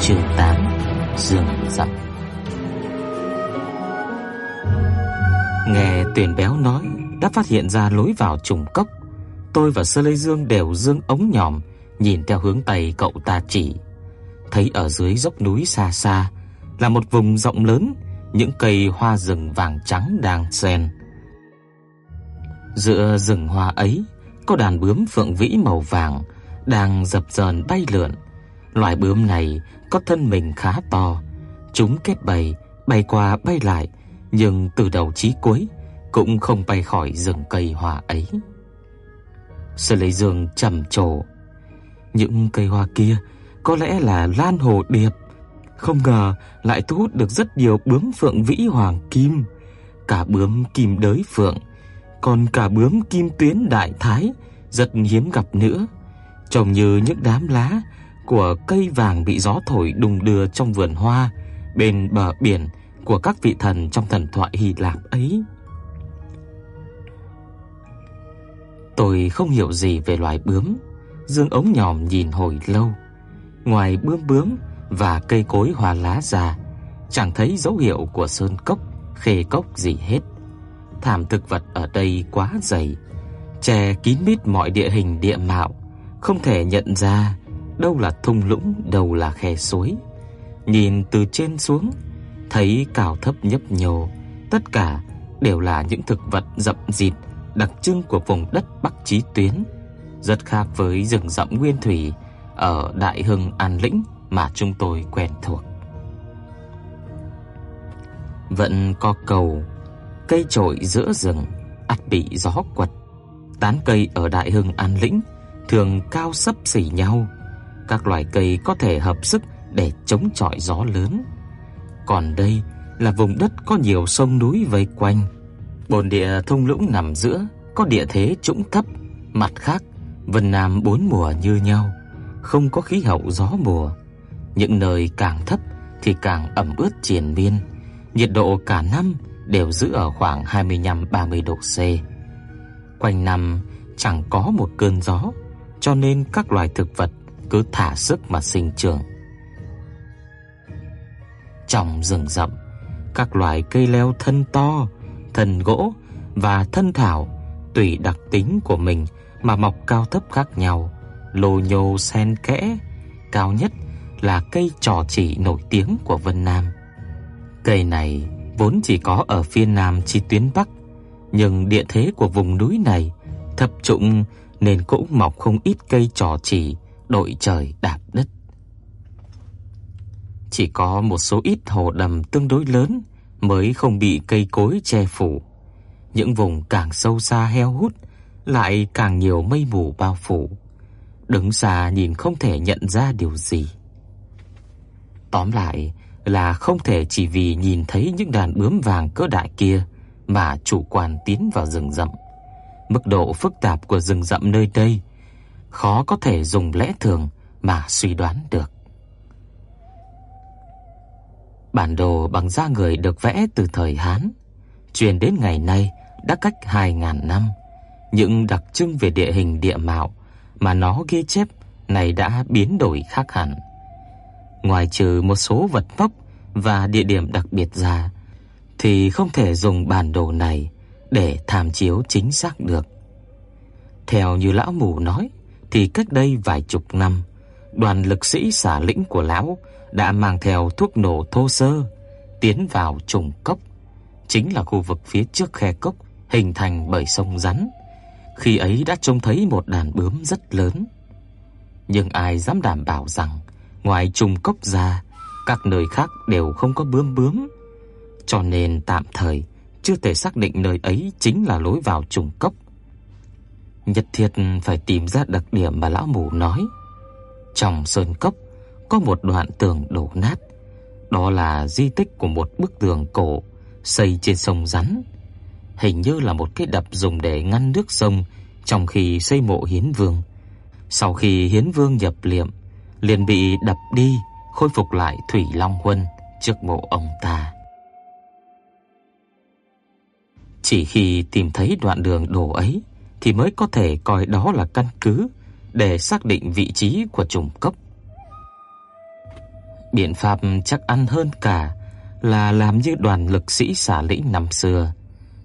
Chương 8 Dương Dặm Nghe tuyển béo nói, đã phát hiện ra lối vào trùng cốc. Tôi và Sơ Lê Dương đều dương ống nhòm, Nhìn theo hướng tay cậu ta chỉ. Thấy ở dưới dốc núi xa xa, Là một vùng rộng lớn, Những cây hoa rừng vàng trắng đang xen. Giữa rừng hoa ấy có đàn bướm phượng vĩ màu vàng Đang dập dờn bay lượn. Loài bướm này có thân mình khá to. Chúng kết bầy Bay qua bay lại Nhưng từ đầu chí cuối Cũng không bay khỏi rừng cây hoa ấy. Sở Lệ Dương trầm trồ. Những cây hoa kia có lẽ là lan hồ điệp, không ngờ lại thu hút được rất nhiều bướm phượng vĩ hoàng kim, cả bướm kim đới phượng, còn cả bướm kim tuyến đại thái rất hiếm gặp nữa, trông như những đám lá của cây vàng bị gió thổi đung đưa trong vườn hoa bên bờ biển của các vị thần trong thần thoại Hy Lạp ấy. Tôi không hiểu gì về loài bướm, dương ống nhòm nhìn hồi lâu. Ngoài bướm bướm và cây cối hoa lá già, chẳng thấy dấu hiệu của sơn cốc, khê cốc gì hết. Thảm thực vật ở đây quá dày, che kín mít mọi địa hình địa mạo, không thể nhận ra đâu là thung lũng, đâu là khe suối. Nhìn từ trên xuống, thấy cao thấp nhấp nhô, tất cả đều là những thực vật rậm rịt đặc trưng của vùng đất Bắc Chí Tuyến, rất khác với rừng rậm nguyên thủy ở Đại Hưng An Lĩnh mà chúng tôi quen thuộc. Vẫn có cầu, cây trội giữa rừng, ắt bị gió quật. Tán cây ở Đại Hưng An Lĩnh thường cao sấp xỉ nhau, các loài cây có thể hợp sức để chống chọi gió lớn. Còn đây là vùng đất có nhiều sông núi vây quanh, Bồn địa thung lũng nằm giữa, có địa thế trũng thấp, mặt khác Vân Nam bốn mùa như nhau, không có khí hậu gió mùa. Những nơi càng thấp thì càng ẩm ướt triền miên, nhiệt độ cả năm đều giữ ở khoảng 25-30 độ C. Quanh năm chẳng có một cơn gió, cho nên các loài thực vật cứ thả sức mà sinh trưởng. Trong rừng rậm, các loài cây leo thân to, thân gỗ và thân thảo tùy đặc tính của mình mà mọc cao thấp khác nhau, lô nhô xen kẽ, cao nhất là cây trò chỉ nổi tiếng của Vân Nam. Cây này vốn chỉ có ở phía nam chi tuyến bắc, nhưng địa thế của vùng núi này thấp trũng nên cũng mọc không ít cây trò chỉ đội trời đạp đất. Chỉ có một số ít hồ đầm tương đối lớn mới không bị cây cối che phủ. Những vùng càng sâu xa heo hút lại càng nhiều mây mù bao phủ. Đứng xa nhìn không thể nhận ra điều gì. Tóm lại là không thể chỉ vì nhìn thấy những đàn bướm vàng cỡ đại kia mà chủ quan tiến vào rừng rậm. Mức độ phức tạp của rừng rậm nơi đây khó có thể dùng lẽ thường mà suy đoán được. Bản đồ bằng da người được vẽ từ thời Hán, truyền đến ngày nay đã cách 2000 năm. Những đặc trưng về địa hình địa mạo mà nó ghi chép này đã biến đổi khác hẳn. Ngoài trừ một số vật vóc và địa điểm đặc biệt ra thì không thể dùng bản đồ này để tham chiếu chính xác được. Theo như lão mù nói thì cách đây vài chục năm, đoàn lực sĩ xả lĩnh của lão đã mang theo thuốc nổ thô sơ tiến vào trùng cốc, chính là khu vực phía trước khe cốc hình thành bởi sông rắn. Khi ấy đã trông thấy một đàn bướm rất lớn. Nhưng ai dám đảm bảo rằng ngoài trùng cốc ra, các nơi khác đều không có bướm bướm. Cho nên tạm thời chưa thể xác định nơi ấy chính là lối vào trùng cốc. nhất thiết phải tìm ra đặc điểm mà lão mù nói. Trong sơn cốc có một đoạn tường đổ nát, đó là di tích của một bức tường cổ xây trên sông rắn. Hình như là một cái đập dùng để ngăn nước sông trong khi xây mộ Hiến Vương. Sau khi Hiến Vương nhập liệm, liền bị đập đi, khôi phục lại Thủy Long Huân trước mộ ông ta. Chỉ khi tìm thấy đoạn đường đổ ấy thì mới có thể coi đó là căn cứ để xác định vị trí của trùng cấp Biện pháp chắc ăn hơn cả là làm như đoàn lực sĩ xả lĩnh năm xưa,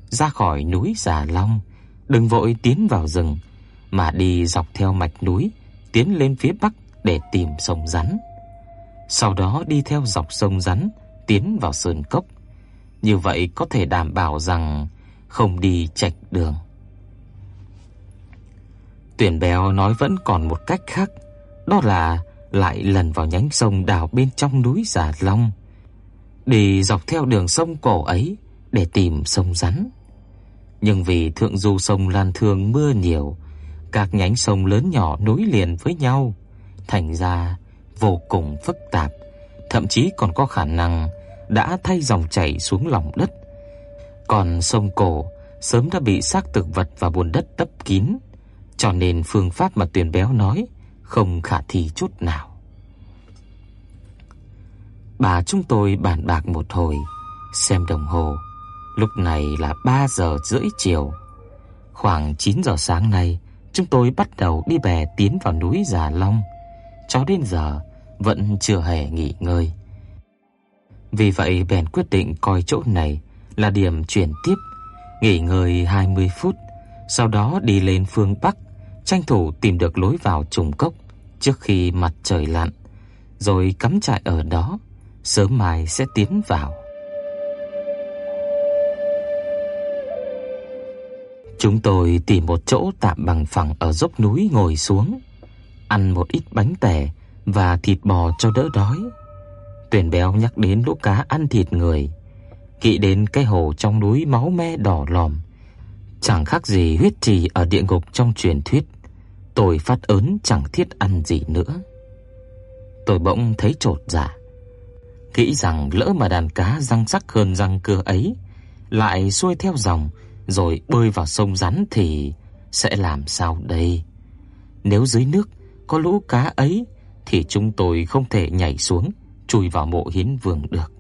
ra khỏi núi Già Long, đừng vội tiến vào rừng mà đi dọc theo mạch núi tiến lên phía bắc để tìm sông rắn. Sau đó đi theo dọc sông rắn tiến vào sơn cốc. Như vậy có thể đảm bảo rằng không đi chệch đường. Tuyển Béo nói vẫn còn một cách khác, đó là lại lần vào nhánh sông đào bên trong núi Già Long, đi dọc theo đường sông cổ ấy để tìm sông rắn. Nhưng vì thượng du sông Lan Thương mưa nhiều, các nhánh sông lớn nhỏ nối liền với nhau, thành ra vô cùng phức tạp, thậm chí còn có khả năng đã thay dòng chảy xuống lòng đất. Còn sông cổ sớm đã bị xác thực vật và bùn đất tấp kín, cho nên phương pháp mà Tuyền Béo nói không khả thi chút nào. Bà chúng tôi bàn bạc một hồi, xem đồng hồ, lúc này là 3 giờ rưỡi chiều. Khoảng 9 giờ sáng nay, chúng tôi bắt đầu đi bè tiến vào núi Già Long. Cho đến giờ vẫn chưa hề nghỉ ngơi. Vì vậy bèn quyết định coi chỗ này là điểm chuyển tiếp, nghỉ ngơi 20 phút, sau đó đi lên phương bắc, tranh thủ tìm được lối vào trùng cốc trước khi mặt trời lặn, rồi cắm trại ở đó, sớm mai sẽ tiến vào. Chúng tôi tìm một chỗ tạm bằng phẳng ở dốc núi ngồi xuống, ăn một ít bánh tẻ và thịt bò cho đỡ đói. Tuyển béo nhắc đến lũ cá ăn thịt người, kỵ đến cái hồ trong núi máu me đỏ lòm, chẳng khác gì huyết trì ở địa ngục trong truyền thuyết. Tôi phát ớn chẳng thiết ăn gì nữa. Tôi bỗng thấy trột dạ, nghĩ rằng lỡ mà đàn cá răng sắc hơn răng cưa ấy lại xuôi theo dòng rồi bơi vào sông rắn thì sẽ làm sao đây? Nếu dưới nước có lũ cá ấy thì chúng tôi không thể nhảy xuống chui vào mộ hiến vương được.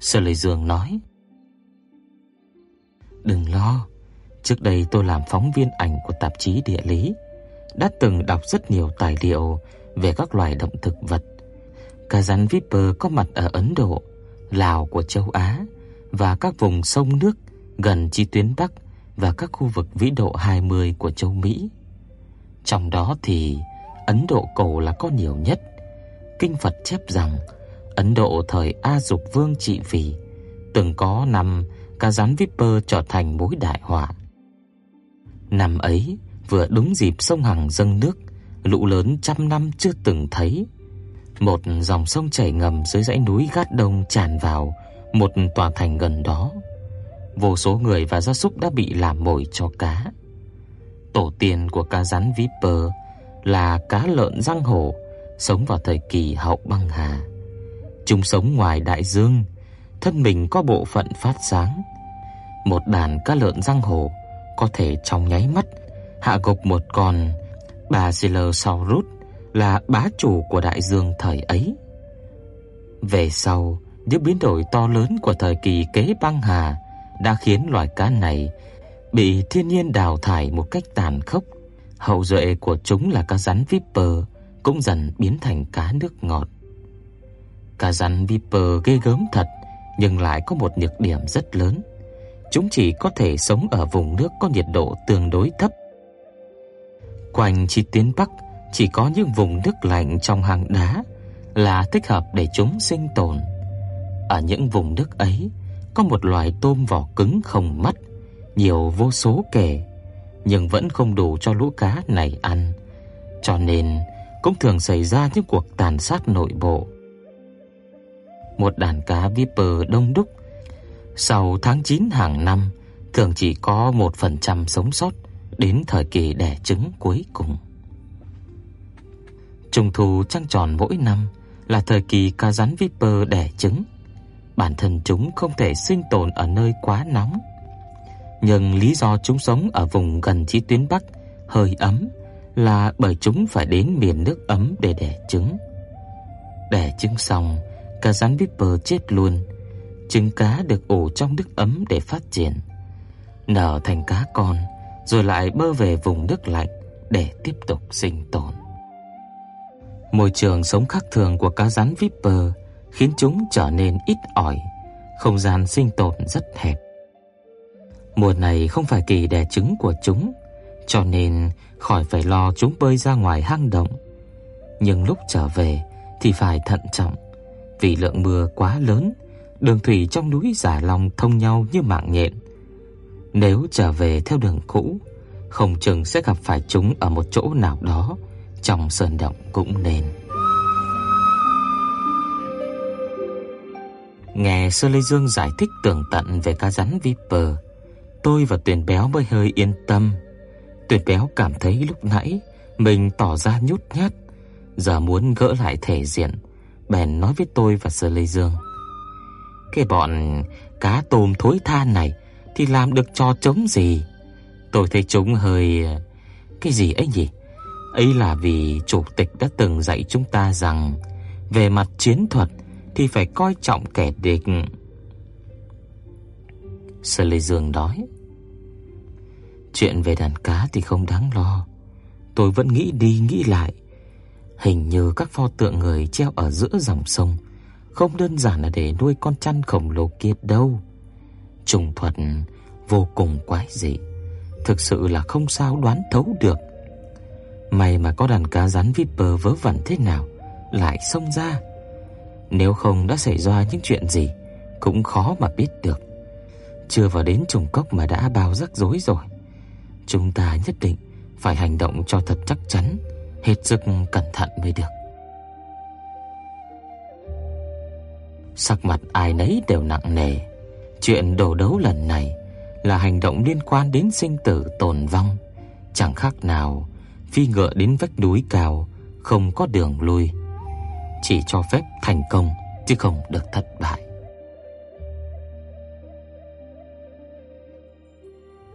Sở Lệ Dương nói: "Đừng lo, trước đây tôi làm phóng viên ảnh của tạp chí địa lý, đã từng đọc rất nhiều tài liệu về các loài động thực vật. Cá rắn Viper có mặt ở Ấn Độ, Lào của châu Á và các vùng sông nước gần chi tuyến Bắc và các khu vực vĩ độ 20 của châu Mỹ. Trong đó thì Ấn Độ cổ là có nhiều nhất. Kinh Phật chép rằng Ấn Độ thời A Dục Vương trị vì từng có năm cá rắn Viper trở thành mối đại họa. Năm ấy vừa đúng dịp sông Hằng dâng nước, lũ lớn trăm năm chưa từng thấy. Một dòng sông chảy ngầm dưới dãy núi Gát Đông tràn vào một tòa thành gần đó. Vô số người và gia súc đã bị làm mồi cho cá. Tổ tiên của cá rắn Viper là cá lợn răng hổ, sống vào thời kỳ hậu băng hà. Chúng sống ngoài đại dương, thân mình có bộ phận phát sáng. Một đàn cá lợn răng hổ có thể trong nháy mắt hạ gục một con Basilosaurus là bá chủ của đại dương thời ấy. Về sau, những biến đổi to lớn của thời kỳ kế băng hà đã khiến loài cá này bị thiên nhiên đào thải một cách tàn khốc. Hậu duệ của chúng là cá rắn viper cũng dần biến thành cá nước ngọt. Cá rắn viper ghê gớm thật, nhưng lại có một nhược điểm rất lớn. Chúng chỉ có thể sống ở vùng nước có nhiệt độ tương đối thấp. Quanh chi tiến bắc chỉ có những vùng nước lạnh trong hang đá là thích hợp để chúng sinh tồn. Ở những vùng nước ấy có một loài tôm vỏ cứng không mắt, nhiều vô số kể, nhưng vẫn không đủ cho lũ cá này ăn. Cho nên cũng thường xảy ra những cuộc tàn sát nội bộ. Một đàn cá viper đông đúc sau tháng 9 hàng năm, thường chỉ có 1% sống sót đến thời kỳ đẻ trứng cuối cùng. Trung thu trăng tròn mỗi năm là thời kỳ cá rắn Viper đẻ trứng. Bản thân chúng không thể sinh tồn ở nơi quá nóng. Nhưng lý do chúng sống ở vùng gần chí tuyến Bắc hơi ấm là bởi chúng phải đến miền nước ấm để đẻ trứng. Đẻ trứng xong, cá rắn Viper chết luôn. Trứng cá được ủ trong nước ấm để phát triển, nở thành cá con rồi lại bơi về vùng nước lạnh để tiếp tục sinh tồn. Môi trường sống khác thường của cá rắn Viper khiến chúng trở nên ít ỏi, không gian sinh tồn rất hẹp. Mùa này không phải kỳ đẻ trứng của chúng, cho nên khỏi phải lo chúng bơi ra ngoài hang động. Nhưng lúc trở về thì phải thận trọng, vì lượng mưa quá lớn, đường thủy trong núi Giả Long thông nhau như mạng nhện. Nếu trở về theo đường cũ, không chừng sẽ gặp phải chúng ở một chỗ nào đó trong sơn động cũng nên. Nghe Sơ Lê Dương giải thích tường tận về cá rắn Viper, tôi và Tuyền Béo mới hơi yên tâm. Tuyền Béo cảm thấy lúc nãy mình tỏ ra nhút nhát, giờ muốn gỡ lại thể diện, bèn nói với tôi và Sơ Lê Dương: "Cái bọn cá tôm thối tha này thì làm được trò chống gì? Tôi thấy chúng hơi cái gì ấy nhỉ? Ấy là vì chủ tịch đã từng dạy chúng ta rằng về mặt chiến thuật thì phải coi trọng kẻ địch. Sơ Lê Dương nói: Chuyện về đàn cá thì không đáng lo. Tôi vẫn nghĩ đi nghĩ lại, hình như các pho tượng người treo ở giữa dòng sông không đơn giản là để nuôi con chăn khổng lồ kia đâu. Trùng thuật vô cùng quái dị, thực sự là không sao đoán thấu được. May mà có đàn cá rắn Viper vớ vẩn thế nào lại xông ra. Nếu không đã xảy ra những chuyện gì cũng khó mà biết được. Chưa vào đến trùng cốc mà đã bao rắc rối rồi. Chúng ta nhất định phải hành động cho thật chắc chắn, hết sức cẩn thận mới được. Sắc mặt ai nấy đều nặng nề. Chuyện đổ đấu lần này là hành động liên quan đến sinh tử tồn vong, chẳng khác nào phi ngựa đến vách núi cao không có đường lui, chỉ cho phép thành công chứ không được thất bại.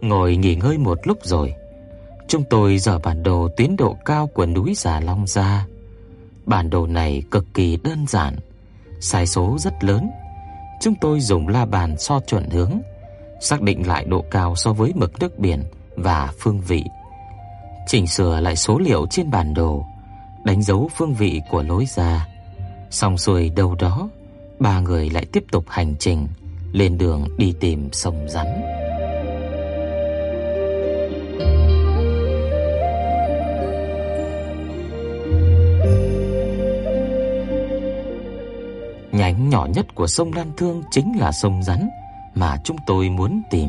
Ngồi nghỉ ngơi một lúc rồi, chúng tôi dở bản đồ tiến độ cao của núi Già Long ra. Bản đồ này cực kỳ đơn giản, sai số rất lớn. Chúng tôi dùng la bàn so chuẩn hướng, xác định lại độ cao so với mực nước biển và phương vị chỉnh sửa lại số liệu trên bản đồ, đánh dấu phương vị của lối ra. Xong xuôi đâu đó, ba người lại tiếp tục hành trình lên đường đi tìm sông rắn. Nhỏ nhất của sông Lan Thương chính là sông rắn mà chúng tôi muốn tìm.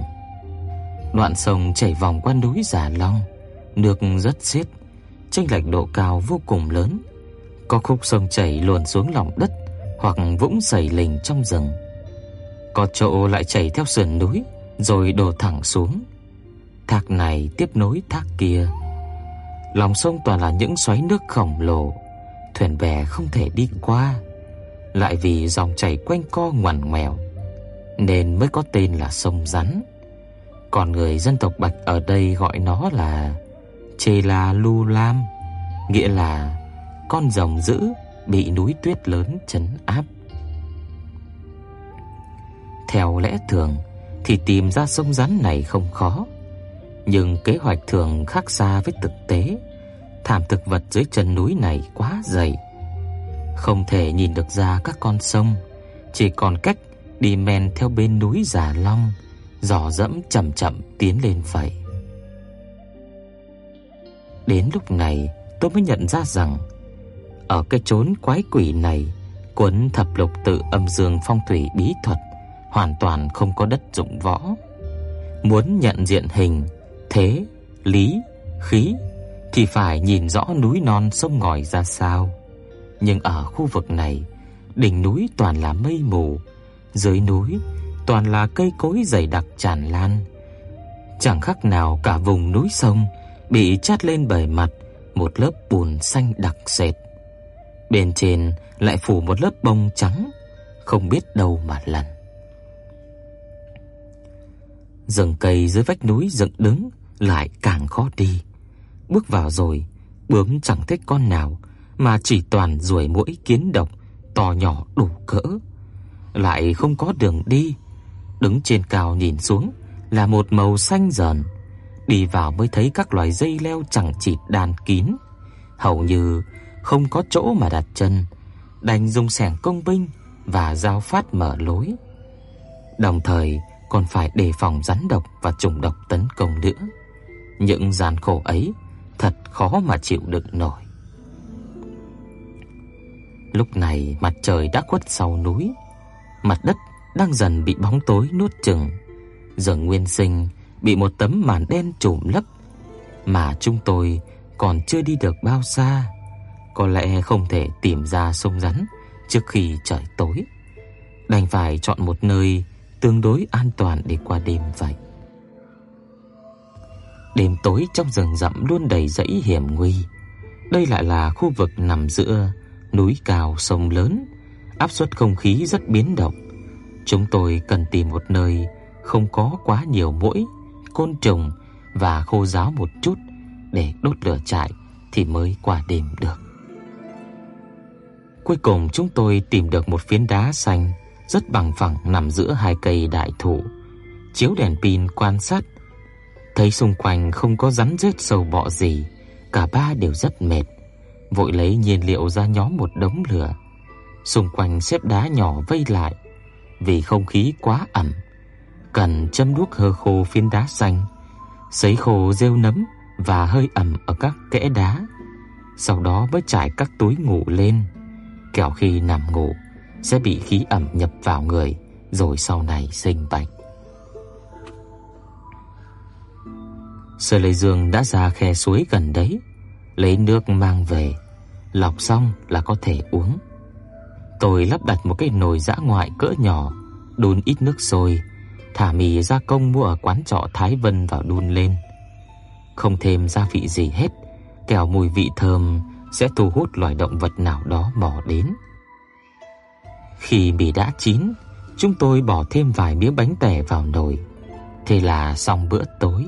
Đoạn sông chảy vòng qua núi Già Long, nước rất xiết, chênh lệch độ cao vô cùng lớn. Có khúc sông chảy luồn xuống lòng đất hoặc vũng sầy lình trong rừng. Có chỗ lại chảy theo sườn núi rồi đổ thẳng xuống. Thác này tiếp nối thác kia. Lòng sông toàn là những xoáy nước khổng lồ, thuyền bè không thể đi qua. Lại vì dòng chảy quanh co ngoằn ngoèo nên mới có tên là sông rắn. Còn người dân tộc Bạch ở đây gọi nó là Chê La Lu Lam, nghĩa là con rồng dữ bị núi tuyết lớn trấn áp. Theo lẽ thường thì tìm ra sông rắn này không khó, nhưng kế hoạch thường khác xa với thực tế. Thảm thực vật dưới chân núi này quá dày, không thể nhìn được ra các con sông, chỉ còn cách đi men theo bên núi Già Long, dò dẫm chậm chậm tiến lên vậy. Đến lúc này, tôi mới nhận ra rằng ở cái chốn quái quỷ này, cuốn thập lục tự âm dương phong thủy bí thuật hoàn toàn không có đất dụng võ. Muốn nhận diện hình, thế, lý, khí thì phải nhìn rõ núi non sông ngòi ra sao. Nhưng ở khu vực này, đỉnh núi toàn là mây mù, dưới núi toàn là cây cối dày đặc tràn lan. chẳng khác nào cả vùng núi sông bị chát lên bề mặt một lớp bùn xanh đặc sệt. Bên trên lại phủ một lớp bông trắng, không biết đâu mà lần. Rừng cây dưới vách núi dựng đứng lại càng khó đi. Bước vào rồi, bướm chẳng thích con nào mà chỉ toàn ruồi muỗi kiến độc to nhỏ đủ cỡ, lại không có đường đi. Đứng trên cao nhìn xuống là một màu xanh dần, đi vào mới thấy các loài dây leo chẳng chịt đàn kín, hầu như không có chỗ mà đặt chân, đành dùng xẻng công binh và dao phát mở lối. Đồng thời còn phải đề phòng rắn độc và trùng độc tấn công nữa. Những gian khổ ấy thật khó mà chịu đựng nổi. Lúc này mặt trời đã khuất sau núi, mặt đất đang dần bị bóng tối nuốt chửng. Rừng Nguyên Sinh bị một tấm màn đen trùm lấp, mà chúng tôi còn chưa đi được bao xa, có lẽ không thể tìm ra sông rắn trước khi trời tối. Đành phải chọn một nơi tương đối an toàn để qua đêm vậy. Đêm tối trong rừng rậm luôn đầy rẫy hiểm nguy. Đây lại là khu vực nằm giữa núi cao sông lớn, áp suất không khí rất biến động. Chúng tôi cần tìm một nơi không có quá nhiều muỗi, côn trùng và khô ráo một chút để đốt lửa trại thì mới qua đêm được. Cuối cùng chúng tôi tìm được một phiến đá xanh rất bằng phẳng nằm giữa hai cây đại thụ. Chiếu đèn pin quan sát, thấy xung quanh không có rắn rết sâu bọ gì, cả ba đều rất mệt, vội lấy nhiên liệu ra nhóm một đống lửa. Xung quanh xếp đá nhỏ vây lại, vì không khí quá ẩm, cần châm đuốc hơ khô phiến đá xanh, sấy khô rêu nấm và hơi ẩm ở các kẽ đá. Sau đó mới trải các túi ngủ lên, kẻo khi nằm ngủ sẽ bị khí ẩm nhập vào người rồi sau này sinh bệnh. Sở Lệ Dương đã ra khe suối gần đấy, lấy nước mang về, lọc xong là có thể uống. Tôi lắp đặt một cái nồi dã ngoại cỡ nhỏ, đun ít nước sôi, thả mì gia công mua ở quán trọ Thái Vân vào đun lên. Không thêm gia vị gì hết, kẻo mùi vị thơm sẽ thu hút loài động vật nào đó mò đến. Khi mì đã chín, chúng tôi bỏ thêm vài miếng bánh tẻ vào nồi. Thế là xong bữa tối.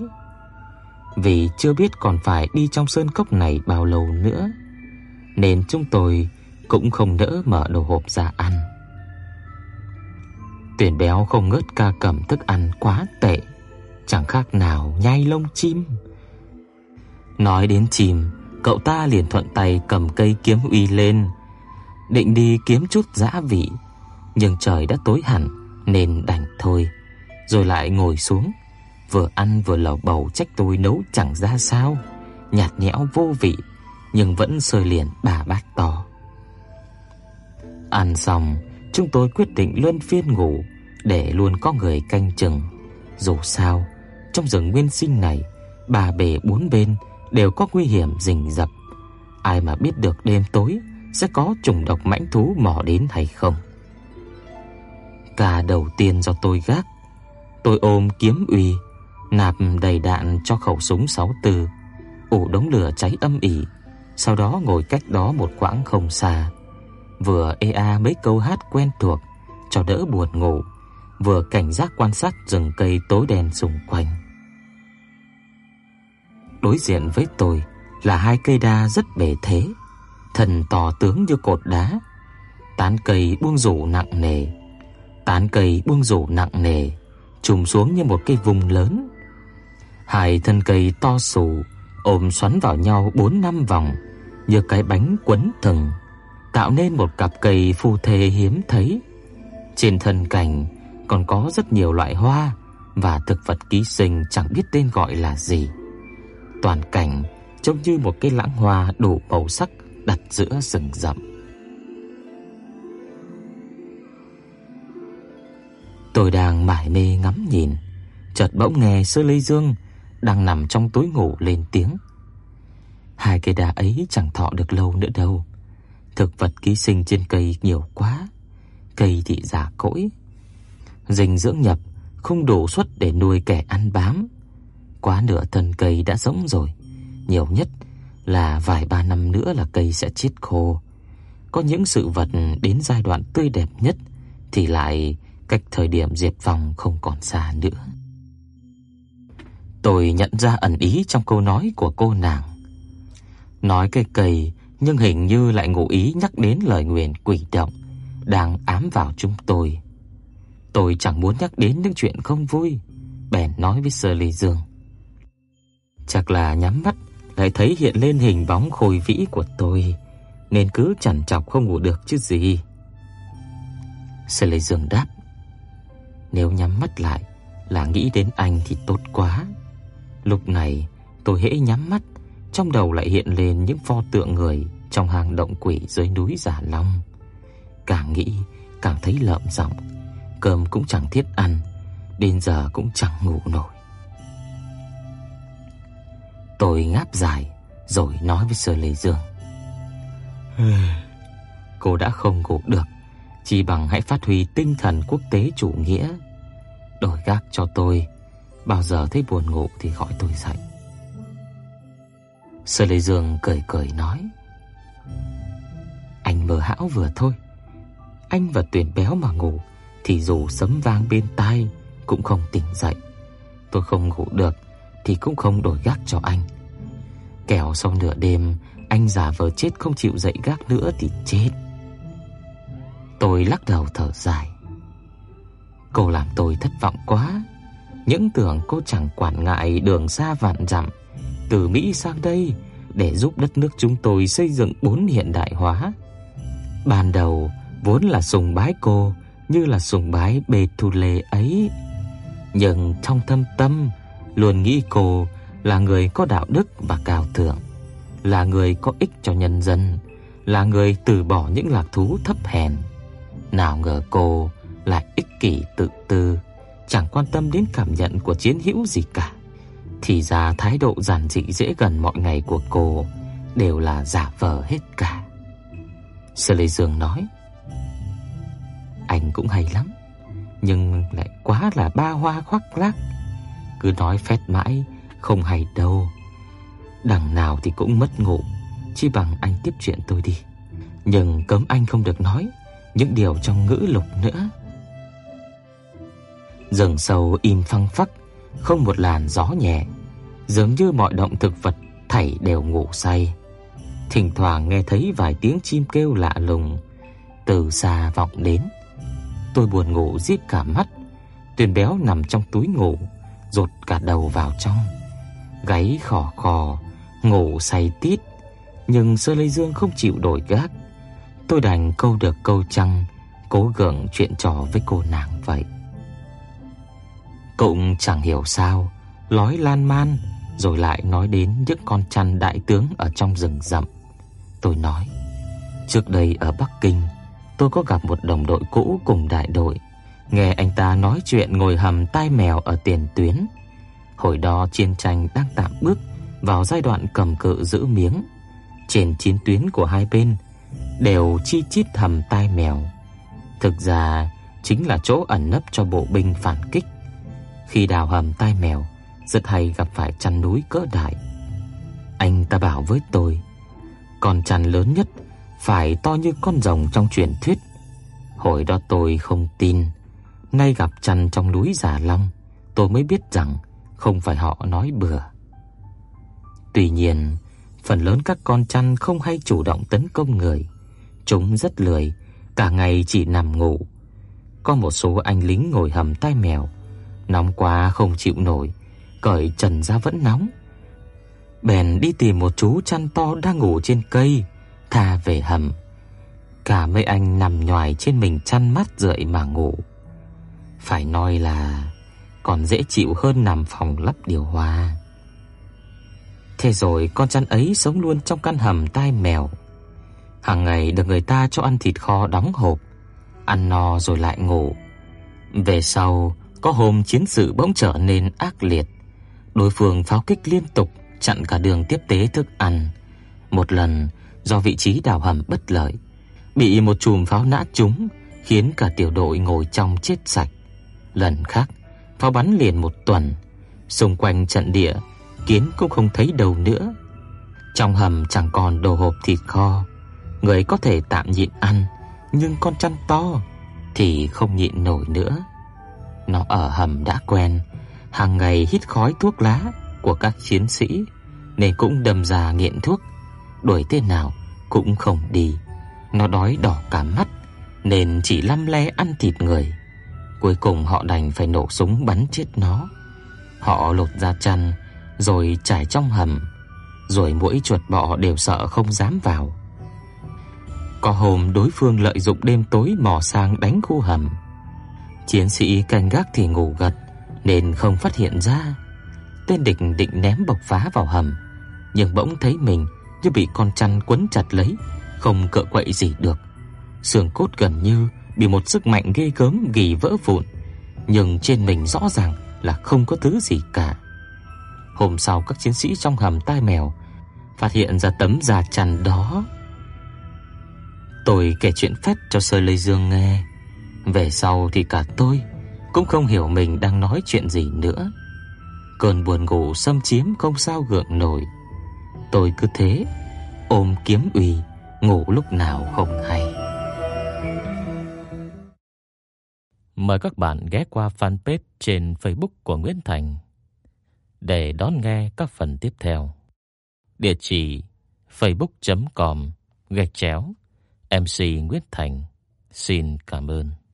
Vì chưa biết còn phải đi trong sơn cốc này bao lâu nữa, nên chúng tôi cũng không nỡ mở đồ hộp ra ăn. Tuyển béo không ngớt ca cầm thức ăn quá tệ, chẳng khác nào nhai lông chim. Nói đến chim, cậu ta liền thuận tay cầm cây kiếm uy lên, định đi kiếm chút dã vị nhưng trời đã tối hẳn nên đành thôi. Rồi lại ngồi xuống, vừa ăn vừa lầu bầu trách tôi nấu chẳng ra sao, nhạt nhẽo vô vị, nhưng vẫn sơi liền bà bát to. Ăn xong, chúng tôi quyết định luân phiên ngủ để luôn có người canh chừng. Dù sao, trong rừng nguyên sinh này, bà bề bốn bên đều có nguy hiểm rình rập. Ai mà biết được đêm tối sẽ có trùng độc mãnh thú mò đến hay không. Cả đầu tiên do tôi gác Tôi ôm kiếm uy Nạp đầy đạn cho khẩu súng 64 ổ đống lửa cháy âm ỉ sau đó ngồi cách đó một quãng không xa. Vừa ea mấy câu hát quen thuộc Cho đỡ buồn ngủ. Vừa cảnh giác quan sát rừng cây tối đen xung quanh. Đối diện với tôi là hai cây đa rất bề thế thân to tướng như cột đá. Tán cây buông rủ nặng nề Tán cây buông rủ nặng nề, trùng xuống như một cây vùng lớn. Hai thân cây to sù ôm xoắn vào nhau bốn năm vòng, như cái bánh quấn thừng, tạo nên một cặp cây phù thê hiếm thấy. Trên thân cành còn có rất nhiều loại hoa và thực vật ký sinh chẳng biết tên gọi là gì. Toàn cảnh trông như một cái lãng hoa đủ màu sắc đặt giữa rừng rậm. Tôi đang mải mê ngắm nhìn, chợt bỗng nghe Sơ Lê Dương đang nằm trong tối ngủ lên tiếng. Hai cây đa ấy chẳng thọ được lâu nữa đâu. Thực vật ký sinh trên cây nhiều quá, cây thì già cỗi. Dinh dưỡng nhập không đủ suất để nuôi kẻ ăn bám. quá nửa thân cây đã rỗng rồi, nhiều nhất là vài ba năm nữa là cây sẽ chết khô. Có những sự vật đến giai đoạn tươi đẹp nhất thì lại cách thời điểm diệt vong không còn xa nữa. Tôi nhận ra ẩn ý trong câu nói của cô nàng. Nói cây cây nhưng hình như lại ngụ ý nhắc đến lời nguyền quỷ động đang ám vào chúng tôi. Tôi chẳng muốn nhắc đến những chuyện không vui, bèn nói với Sơ Lê Dương. Chắc là nhắm mắt lại thấy hiện lên hình bóng khôi vĩ của tôi, nên cứ chằn chọc không ngủ được chứ gì. Sơ Lê Dương đáp: "Nếu nhắm mắt lại là nghĩ đến anh thì tốt quá." Lúc này, tôi hễ nhắm mắt, trong đầu lại hiện lên những pho tượng người trong hang động quỷ dưới núi Giả Long. Càng nghĩ, càng thấy lợm giọng, cơm cũng chẳng thiết ăn, đến giờ cũng chẳng ngủ nổi. Tôi ngáp dài rồi nói với Sơ Lệ Dương. Cô đã không ngủ được, chỉ bằng hãy phát huy tinh thần quốc tế chủ nghĩa. Đổi gác cho tôi, bao giờ thấy buồn ngủ thì gọi tôi dậy. Sở Lê Dương cười cười nói: "Anh mơ hão vừa thôi. Anh và Tuyền Béo mà ngủ thì dù sấm vang bên tai cũng không tỉnh dậy. Tôi không ngủ được thì cũng không đổi gác cho anh. Kẻo sau nửa đêm, anh giả vờ chết không chịu dậy gác nữa thì chết." Tôi lắc đầu thở dài. Cô làm tôi thất vọng quá. Những tưởng cô chẳng quản ngại đường xa vạn dặm từ Mỹ sang đây để giúp đất nước chúng tôi xây dựng bốn hiện đại hóa. Ban đầu vốn là sùng bái cô như là sùng bái bề thu lệ ấy, nhưng trong thâm tâm luôn nghĩ cô là người có đạo đức và cao thượng, là người có ích cho nhân dân, là người từ bỏ những lạc thú thấp hèn. Nào ngờ cô lại ích kỷ tự tư, chẳng quan tâm đến cảm nhận của chiến hữu gì cả. Thì ra thái độ giản dị dễ gần mọi ngày của cô đều là giả vờ hết cả. Sơ Lê Dương nói: "Anh cũng hay lắm, nhưng lại quá là ba hoa khoác lác, cứ nói phét mãi không hay đâu. Đằng nào thì cũng mất ngủ, chi bằng anh tiếp chuyện tôi đi. Nhưng cấm anh không được nói những điều trong ngữ lục nữa." Rừng sâu im phăng phắc, không một làn gió nhẹ, dường như mọi động thực vật thảy đều ngủ say. Thỉnh thoảng nghe thấy vài tiếng chim kêu lạ lùng từ xa vọng đến. Tôi buồn ngủ díp cả mắt, Tuyền béo nằm trong túi ngủ, rụt cả đầu vào trong. Gáy khò khò, ngủ say tít, nhưng Sơ lây Dương không chịu đổi gác. Tôi đành câu được câu chăng cố gượng chuyện trò với cô nàng vậy. Cũng chẳng hiểu sao, lói lan man rồi lại nói đến những con chăn đại tướng ở trong rừng rậm. Tôi nói, trước đây ở Bắc Kinh, tôi có gặp một đồng đội cũ cùng đại đội, nghe anh ta nói chuyện ngồi hầm tai mèo ở tiền tuyến. Hồi đó chiến tranh đang tạm bước vào giai đoạn cầm cự giữ miếng. Trên chiến tuyến của hai bên đều chi chít hầm tai mèo. Thực ra chính là chỗ ẩn nấp cho bộ binh phản kích. Khi đào hầm tai mèo, rất hay gặp phải chăn núi cỡ đại. Anh ta bảo với tôi, con chăn lớn nhất phải to như con rồng trong truyền thuyết. Hồi đó tôi không tin, nay gặp chăn trong núi Già Long, tôi mới biết rằng không phải họ nói bừa. Tuy nhiên, phần lớn các con chăn không hay chủ động tấn công người, chúng rất lười, cả ngày chỉ nằm ngủ. Có một số anh lính ngồi hầm tai mèo, nóng quá không chịu nổi, cởi trần ra vẫn nóng. Bèn đi tìm một chú chăn to đang ngủ trên cây, thả về hầm. Cả mấy anh nằm nhòi trên mình chăn mắt rượi mà ngủ. Phải nói là còn dễ chịu hơn nằm phòng lắp điều hòa. Thế rồi con chăn ấy sống luôn trong căn hầm tai mèo. Hàng ngày được người ta cho ăn thịt kho đóng hộp, ăn no rồi lại ngủ. Về sau, có hôm chiến sự bỗng trở nên ác liệt. Đối phương pháo kích liên tục chặn cả đường tiếp tế thức ăn. Một lần do vị trí đào hầm bất lợi, bị một chùm pháo nã trúng, khiến cả tiểu đội ngồi trong chết sạch. Lần khác, pháo bắn liền một tuần, Xung quanh trận địa, kiến cũng không thấy đầu nữa. Trong hầm chẳng còn đồ hộp thịt kho, người có thể tạm nhịn ăn, nhưng con chăn to thì không nhịn nổi nữa. Nó ở hầm đã quen, hàng ngày hít khói thuốc lá của các chiến sĩ nên cũng đâm ra nghiện thuốc, đuổi tên nào cũng không đi. Nó đói đỏ cả mắt nên chỉ lăm le ăn thịt người. Cuối cùng họ đành phải nổ súng bắn chết nó. Họ lột da chăn rồi trải trong hầm, rồi mỗi chuột bọ đều sợ không dám vào. Có hôm đối phương lợi dụng đêm tối mò sang đánh khu hầm. Chiến sĩ canh gác thì ngủ gật nên không phát hiện ra. Tên địch định ném bộc phá vào hầm, nhưng bỗng thấy mình như bị con chăn quấn chặt lấy, không cựa quậy gì được. Xương cốt gần như bị một sức mạnh ghê gớm gỉ vỡ vụn, nhưng trên mình rõ ràng là không có thứ gì cả. Hôm sau các chiến sĩ trong hầm tai mèo phát hiện ra tấm da chăn đó. Tôi kể chuyện phép cho Sơ Lê Dương nghe. Về sau thì cả tôi cũng không hiểu mình đang nói chuyện gì nữa. Cơn buồn ngủ xâm chiếm không sao gượng nổi. Tôi cứ thế ôm kiếm uy, ngủ lúc nào không hay. Mời các bạn ghé qua fanpage trên Facebook của Nguyễn Thành để đón nghe các phần tiếp theo. Địa chỉ facebook.com gạch chéo MC Nguyễn Thành. Xin cảm ơn.